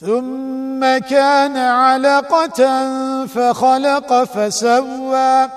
ثم كان علقة فخلق فسوى.